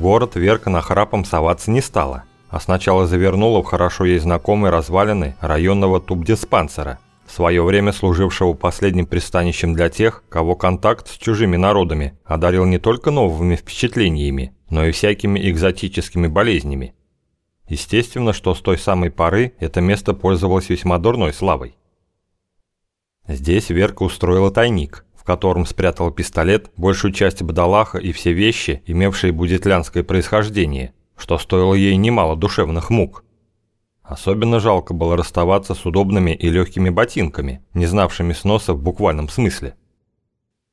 город Верка нахрапом соваться не стала, а сначала завернула в хорошо ей знакомые развалины районного тубдиспансера, в свое время служившего последним пристанищем для тех, кого контакт с чужими народами одарил не только новыми впечатлениями, но и всякими экзотическими болезнями. Естественно, что с той самой поры это место пользовалось весьма дурной славой. Здесь Верка устроила тайник, в котором спрятала пистолет, большую часть бадалаха и все вещи, имевшие будетлянское происхождение, что стоило ей немало душевных мук. Особенно жалко было расставаться с удобными и легкими ботинками, не знавшими сноса в буквальном смысле.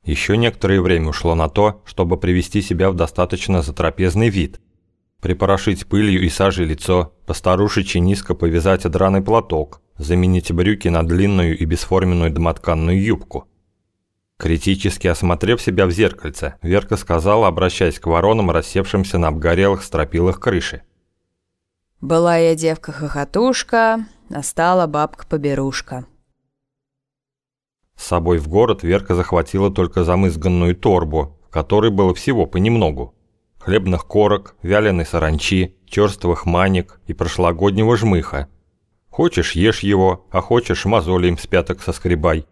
Еще некоторое время ушло на то, чтобы привести себя в достаточно затрапезный вид. Припорошить пылью и сажей лицо, постарушечи низко повязать драный платок, заменить брюки на длинную и бесформенную домотканную юбку. Критически осмотрев себя в зеркальце, Верка сказала, обращаясь к воронам, рассевшимся на обгорелых стропилах крыши. «Была я девка-хохотушка, настала бабка-поберушка». С собой в город Верка захватила только замызганную торбу, в которой было всего понемногу. Хлебных корок, вяленой саранчи, черствых маник и прошлогоднего жмыха, Хочешь, ешь его, а хочешь, мозоли им с пяток соскребай.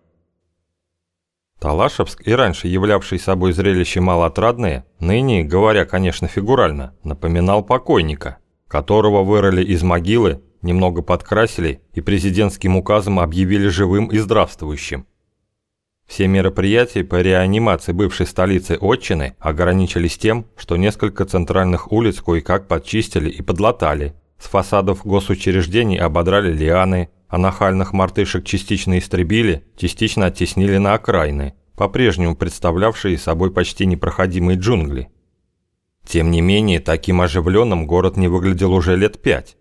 Талашевск, и раньше являвший собой зрелище малоотрадное, ныне, говоря, конечно, фигурально, напоминал покойника, которого вырыли из могилы, немного подкрасили и президентским указом объявили живым и здравствующим. Все мероприятия по реанимации бывшей столицы Отчины ограничились тем, что несколько центральных улиц кое-как подчистили и подлатали, с фасадов госучреждений ободрали лианы, а нахальных мартышек частично истребили, частично оттеснили на окраины, по-прежнему представлявшие собой почти непроходимые джунгли. Тем не менее, таким оживленным город не выглядел уже лет пять.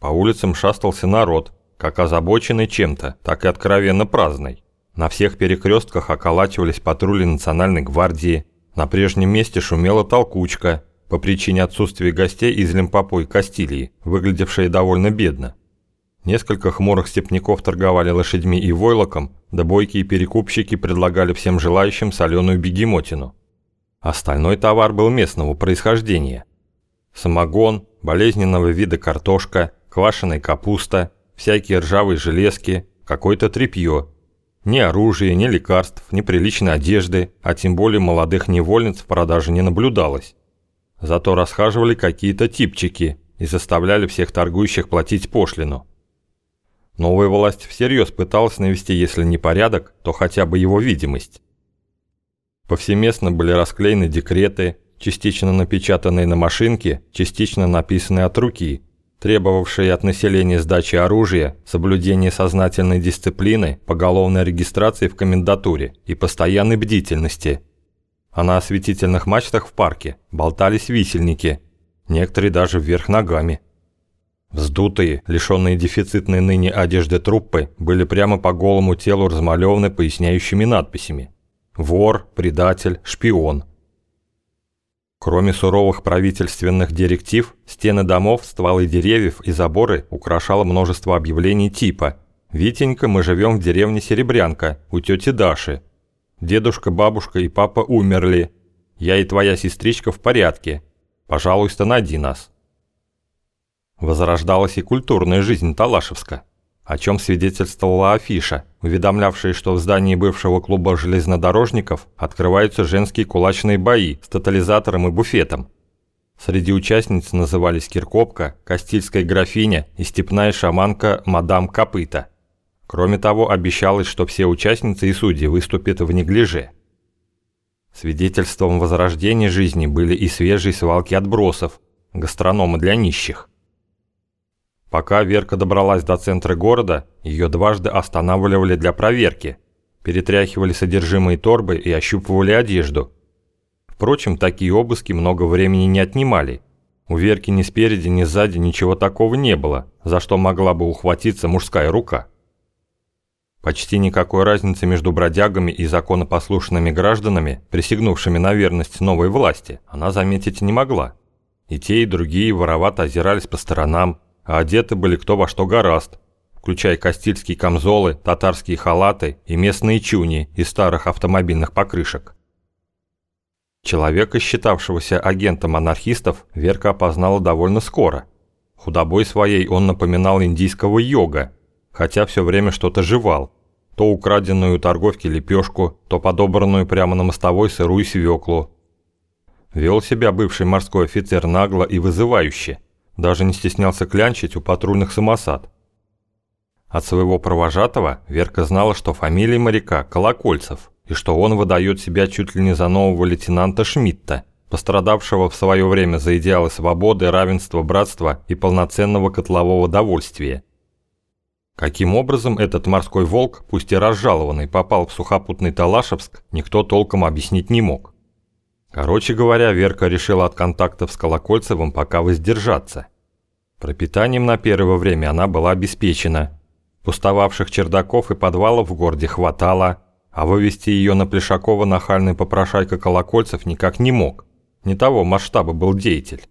По улицам шастался народ, как озабоченный чем-то, так и откровенно праздный. На всех перекрестках околачивались патрули национальной гвардии, на прежнем месте шумела толкучка, по причине отсутствия гостей из Лимпопо и Кастилии, выглядевшие довольно бедно. Несколько хмурых степняков торговали лошадьми и войлоком, да бойкие перекупщики предлагали всем желающим соленую бегемотину. Остальной товар был местного происхождения. Самогон, болезненного вида картошка, квашеная капуста, всякие ржавые железки, какое-то тряпье. Ни оружия, ни лекарств, ни приличной одежды, а тем более молодых невольниц в продаже не наблюдалось. Зато расхаживали какие-то типчики и заставляли всех торгующих платить пошлину. Новая власть всерьез пыталась навести, если не порядок, то хотя бы его видимость. Повсеместно были расклеены декреты, частично напечатанные на машинке, частично написанные от руки, требовавшие от населения сдачи оружия, соблюдения сознательной дисциплины, поголовной регистрации в комендатуре и постоянной бдительности – а на осветительных мачтах в парке болтались висельники, некоторые даже вверх ногами. Вздутые, лишенные дефицитной ныне одежды труппы были прямо по голому телу размалеваны поясняющими надписями «Вор», «Предатель», «Шпион». Кроме суровых правительственных директив, стены домов, стволы деревьев и заборы украшало множество объявлений типа «Витенька, мы живем в деревне Серебрянка, у тети Даши», Дедушка, бабушка и папа умерли. Я и твоя сестричка в порядке. Пожалуйста, найди нас». Возрождалась и культурная жизнь Талашевска, о чем свидетельствовала афиша, уведомлявшая, что в здании бывшего клуба железнодорожников открываются женские кулачные бои с тотализатором и буфетом. Среди участниц назывались Киркопка, Кастильская графиня и степная шаманка мадам Копыта – Кроме того, обещалось, что все участницы и судьи выступят в неглиже. Свидетельством возрождения жизни были и свежие свалки отбросов, гастрономы для нищих. Пока Верка добралась до центра города, ее дважды останавливали для проверки, перетряхивали содержимое торбы и ощупывали одежду. Впрочем, такие обыски много времени не отнимали. У Верки ни спереди, ни сзади ничего такого не было, за что могла бы ухватиться мужская рука. Почти никакой разницы между бродягами и законопослушными гражданами, присягнувшими на верность новой власти, она заметить не могла. И те, и другие воровато озирались по сторонам, а одеты были кто во что гораст, включая кастильские камзолы, татарские халаты и местные чуни из старых автомобильных покрышек. Человека, считавшегося агентом анархистов, Верка опознала довольно скоро. Худобой своей он напоминал индийского йога, хотя все время что-то жевал. То украденную у торговки лепешку, то подобранную прямо на мостовой сырую свеклу. Вел себя бывший морской офицер нагло и вызывающе. Даже не стеснялся клянчить у патрульных самосад. От своего провожатого Верка знала, что фамилия моряка – Колокольцев, и что он выдает себя чуть ли не за нового лейтенанта Шмидта, пострадавшего в свое время за идеалы свободы, равенства, братства и полноценного котлового довольствия. Каким образом этот морской волк, пусть и разжалованный, попал в сухопутный Талашевск, никто толком объяснить не мог. Короче говоря, Верка решила от контактов с Колокольцевым пока воздержаться. Пропитанием на первое время она была обеспечена – Пустовавших чердаков и подвалов в городе хватало, а вывести ее на Плешакова нахальный попрошайка Колокольцев никак не мог. Не того масштаба был деятель.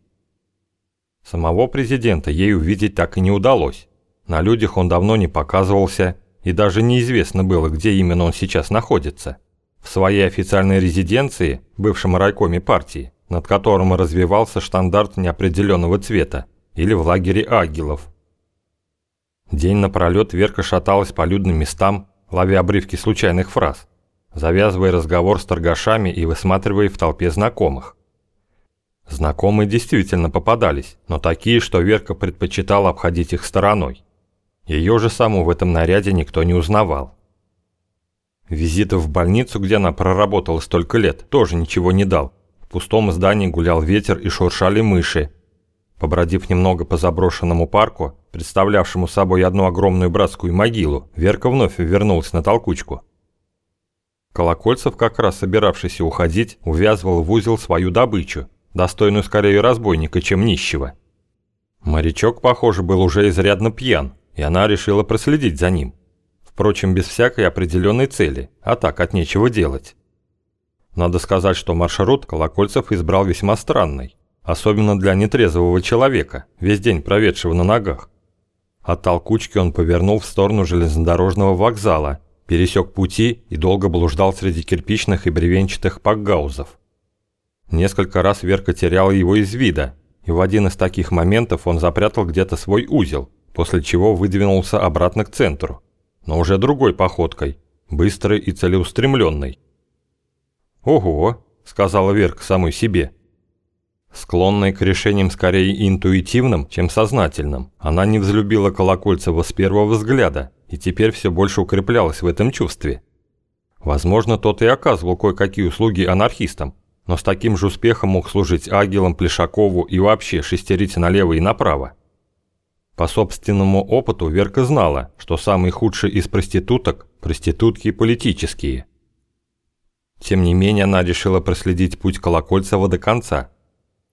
Самого президента ей увидеть так и не удалось. На людях он давно не показывался, и даже неизвестно было, где именно он сейчас находится. В своей официальной резиденции, бывшем райкоме партии, над которым развивался штандарт неопределенного цвета, или в лагере агилов – День напролет Верка шаталась по людным местам, ловя обрывки случайных фраз, завязывая разговор с торгашами и высматривая в толпе знакомых. Знакомые действительно попадались, но такие, что Верка предпочитала обходить их стороной. Ее же саму в этом наряде никто не узнавал. Визитов в больницу, где она проработала столько лет, тоже ничего не дал. В пустом здании гулял ветер и шуршали мыши, Побродив немного по заброшенному парку, представлявшему собой одну огромную братскую могилу, Верка вновь вернулась на толкучку. Колокольцев, как раз собиравшийся уходить, увязывал в узел свою добычу, достойную скорее разбойника, чем нищего. Морячок, похоже, был уже изрядно пьян, и она решила проследить за ним. Впрочем, без всякой определенной цели, а так от нечего делать. Надо сказать, что маршрут Колокольцев избрал весьма странный особенно для нетрезвого человека, весь день проведшего на ногах. От толкучки он повернул в сторону железнодорожного вокзала, пересек пути и долго блуждал среди кирпичных и бревенчатых пакгаузов. Несколько раз Верка теряла его из вида, и в один из таких моментов он запрятал где-то свой узел, после чего выдвинулся обратно к центру, но уже другой походкой, быстрой и целеустремленной. «Ого!» – сказала Верка самой себе – Склонная к решениям скорее интуитивным, чем сознательным, она не взлюбила Колокольцева с первого взгляда и теперь все больше укреплялась в этом чувстве. Возможно, тот и оказывал кое-какие услуги анархистам, но с таким же успехом мог служить Агилам, Плешакову и вообще шестерить налево и направо. По собственному опыту Верка знала, что самые худшие из проституток – проститутки политические. Тем не менее, она решила проследить путь Колокольцева до конца –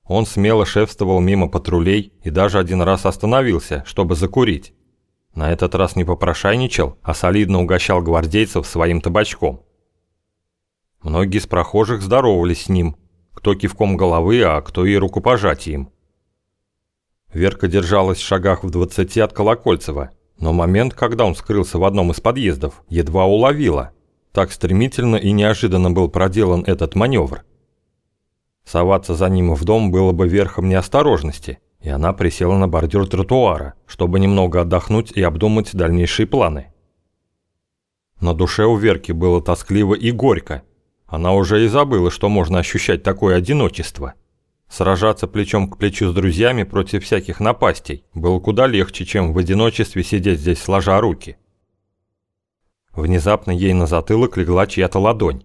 он смело шефствовал мимо патрулей и даже один раз остановился, чтобы закурить. На этот раз не попрошайничал, а солидно угощал гвардейцев своим табачком. Многие из прохожих здоровались с ним, кто кивком головы, а кто и рукопожатием. Верка держалась в шагах в двадцати от Колокольцева, но момент, когда он скрылся в одном из подъездов, едва уловила. Так стремительно и неожиданно был проделан этот маневр – Соваться за ним в дом было бы верхом неосторожности, и она присела на бордюр тротуара, чтобы немного отдохнуть и обдумать дальнейшие планы. На душе у Верки было тоскливо и горько. Она уже и забыла, что можно ощущать такое одиночество. Сражаться плечом к плечу с друзьями против всяких напастей было куда легче, чем в одиночестве сидеть здесь сложа руки. Внезапно ей на затылок легла чья-то ладонь.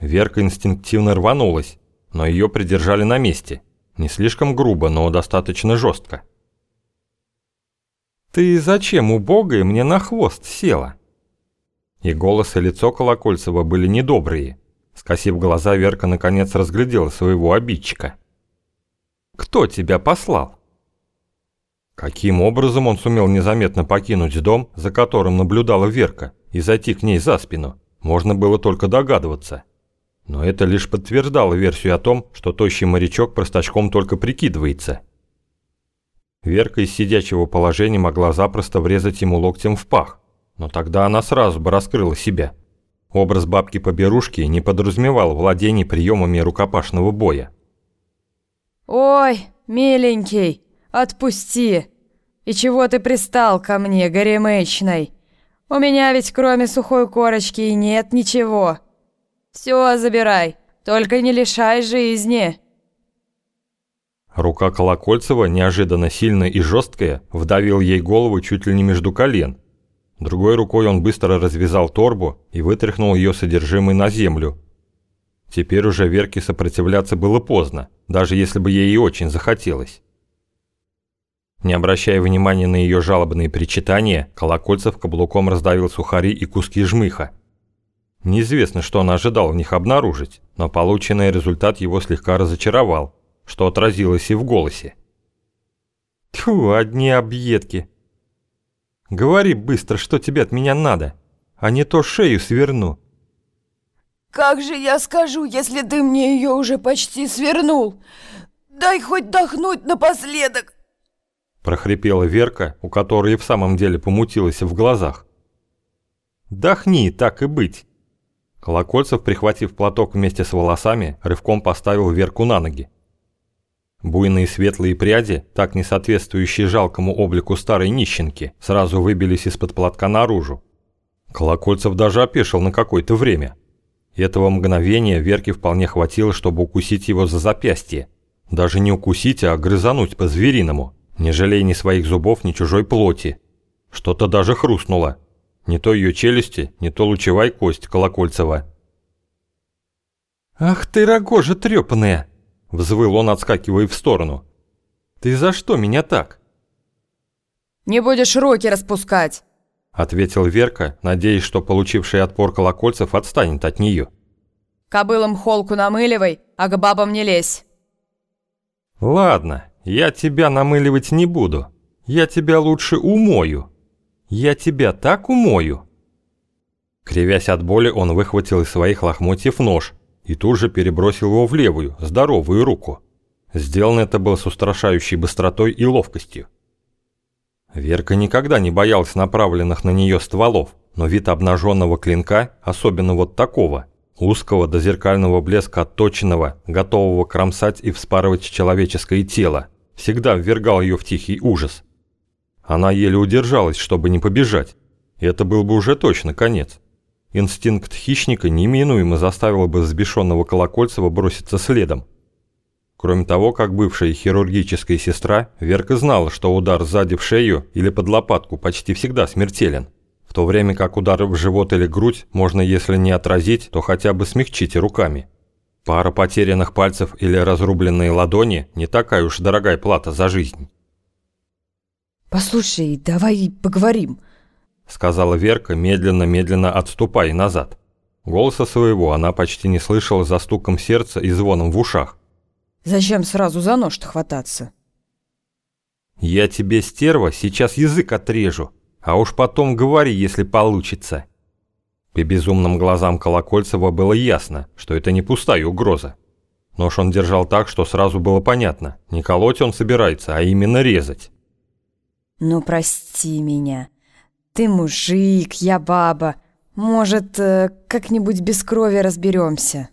Верка инстинктивно рванулась, но ее придержали на месте. Не слишком грубо, но достаточно жестко. «Ты зачем, убогая, мне на хвост села?» И голос и лицо Колокольцева были недобрые. Скосив глаза, Верка наконец разглядела своего обидчика. «Кто тебя послал?» Каким образом он сумел незаметно покинуть дом, за которым наблюдала Верка, и зайти к ней за спину, можно было только догадываться. Но это лишь подтверждало версию о том, что тощий морячок простачком только прикидывается. Верка из сидячего положения могла запросто врезать ему локтем в пах, но тогда она сразу бы раскрыла себя. Образ бабки-поберушки не подразумевал владение приемами рукопашного боя. «Ой, миленький, отпусти! И чего ты пристал ко мне, горемычной? У меня ведь кроме сухой корочки и нет ничего. Все забирай, только не лишай жизни!» Рука Колокольцева, неожиданно сильная и жесткая, вдавил ей голову чуть ли не между колен. Другой рукой он быстро развязал торбу и вытряхнул ее содержимое на землю. Теперь уже Верке сопротивляться было поздно, даже если бы ей и очень захотелось. Не обращая внимания на ее жалобные причитания, Колокольцев каблуком раздавил сухари и куски жмыха. Неизвестно, что он ожидал в них обнаружить, но полученный результат его слегка разочаровал что отразилось и в голосе. Тьфу, одни объедки. Говори быстро, что тебе от меня надо, а не то шею сверну. Как же я скажу, если ты мне ее уже почти свернул? Дай хоть дохнуть напоследок. Прохрипела Верка, у которой в самом деле помутилась в глазах. «Дохни, так и быть!» Колокольцев, прихватив платок вместе с волосами, рывком поставил Верку на ноги. Буйные светлые пряди, так не соответствующие жалкому облику старой нищенки, сразу выбились из-под платка наружу. Колокольцев даже опешил на какое-то время. Этого мгновения Верке вполне хватило, чтобы укусить его за запястье. Даже не укусить, а грызануть по-звериному, не жалея ни своих зубов, ни чужой плоти. Что-то даже хрустнуло. Не то ее челюсти, не то лучевая кость Колокольцева. «Ах ты, рогожа трепаная!» Взвыл он, отскакивая в сторону. «Ты за что меня так?» «Не будешь руки распускать!» Ответил Верка, надеясь, что получивший отпор колокольцев отстанет от нее. «Кобылам холку намыливай, а к бабам не лезь!» «Ладно, я тебя намыливать не буду. Я тебя лучше умою. Я тебя так умою!» Кривясь от боли, он выхватил из своих лохмотьев нож и тут же перебросил его в левую, здоровую руку. Сделано это было с устрашающей быстротой и ловкостью. Верка никогда не боялась направленных на нее стволов, но вид обнаженного клинка, особенно вот такого, узкого до зеркального блеска отточенного, готового кромсать и вспарывать человеческое тело, всегда ввергал ее в тихий ужас. Она еле удержалась, чтобы не побежать, это был бы уже точно конец. Инстинкт хищника неминуемо заставил бы взбешенного Колокольцева броситься следом. Кроме того, как бывшая хирургическая сестра, Верка знала, что удар сзади в шею или под лопатку почти всегда смертелен, в то время как удар в живот или грудь можно, если не отразить, то хотя бы смягчить руками. Пара потерянных пальцев или разрубленные ладони – не такая уж дорогая плата за жизнь. «Послушай, давай поговорим», сказала Верка, медленно-медленно отступая назад. Голоса своего она почти не слышала за стуком сердца и звоном в ушах. «Зачем сразу за нож-то хвататься?» «Я тебе, стерва, сейчас язык отрежу, а уж потом говори, если получится». По безумным глазам Колокольцева было ясно, что это не пустая угроза. Нож он держал так, что сразу было понятно, не колоть он собирается, а именно резать. «Ну, прости меня», ты мужик, я баба. Может, э, как-нибудь без крови разберемся.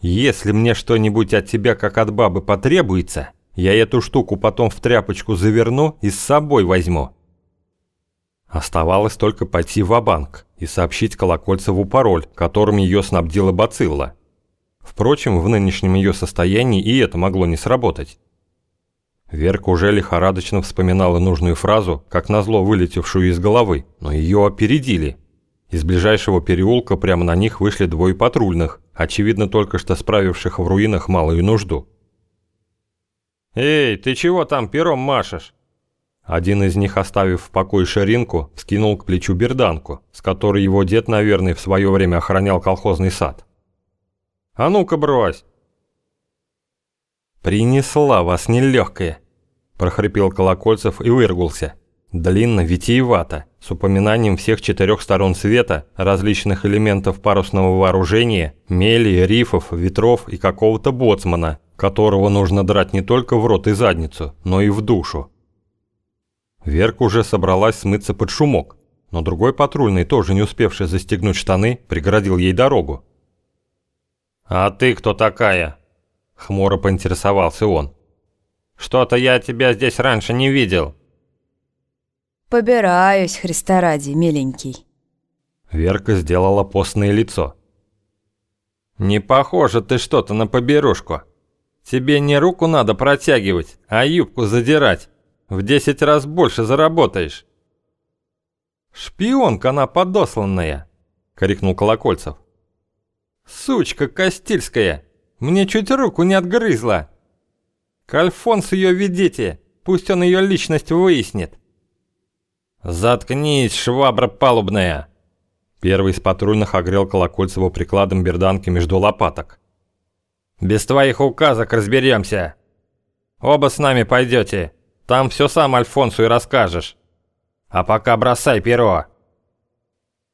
Если мне что-нибудь от тебя как от бабы потребуется, я эту штуку потом в тряпочку заверну и с собой возьму. Оставалось только пойти в банк и сообщить Колокольцеву пароль, которым ее снабдила бацилла. Впрочем, в нынешнем ее состоянии и это могло не сработать. Верка уже лихорадочно вспоминала нужную фразу, как назло вылетевшую из головы, но ее опередили. Из ближайшего переулка прямо на них вышли двое патрульных, очевидно только что справивших в руинах малую нужду. «Эй, ты чего там пером машешь?» Один из них, оставив в покое ширинку, скинул к плечу берданку, с которой его дед, наверное, в свое время охранял колхозный сад. «А ну-ка брось!» «Принесла вас нелегкая!» – прохрипел Колокольцев и выргулся. Длинно, витиевато, с упоминанием всех четырех сторон света, различных элементов парусного вооружения, мели, рифов, ветров и какого-то боцмана, которого нужно драть не только в рот и задницу, но и в душу. Верка уже собралась смыться под шумок. но другой патрульный, тоже не успевший застегнуть штаны, преградил ей дорогу. «А ты кто такая?» — хмуро поинтересовался он. «Что-то я тебя здесь раньше не видел». «Побираюсь, Христа ради, миленький». Верка сделала постное лицо. «Не похоже ты что-то на поберушку. Тебе не руку надо протягивать, а юбку задирать. В десять раз больше заработаешь». «Шпионка она подосланная!» — крикнул Колокольцев. «Сучка Костильская! Мне чуть руку не отгрызла! К ее ведите, пусть он ее личность выяснит!» «Заткнись, швабра палубная!» Первый из патрульных огрел Колокольцеву прикладом берданки между лопаток. «Без твоих указок разберемся. Оба с нами пойдете. Там все сам Альфонсу и расскажешь. А пока бросай перо!»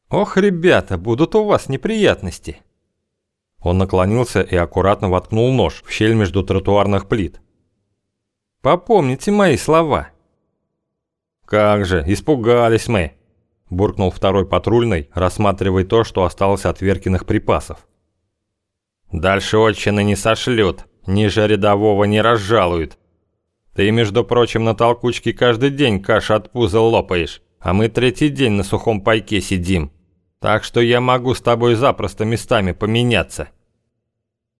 «Ох, ребята, будут у вас неприятности!» Он наклонился и аккуратно воткнул нож в щель между тротуарных плит. «Попомните мои слова!» «Как же, испугались мы!» – буркнул второй патрульный, рассматривая то, что осталось от Веркиных припасов. «Дальше отчины не сошлют, ниже рядового не разжалуют. Ты, между прочим, на толкучке каждый день каш от пуза лопаешь, а мы третий день на сухом пайке сидим. Так что я могу с тобой запросто местами поменяться.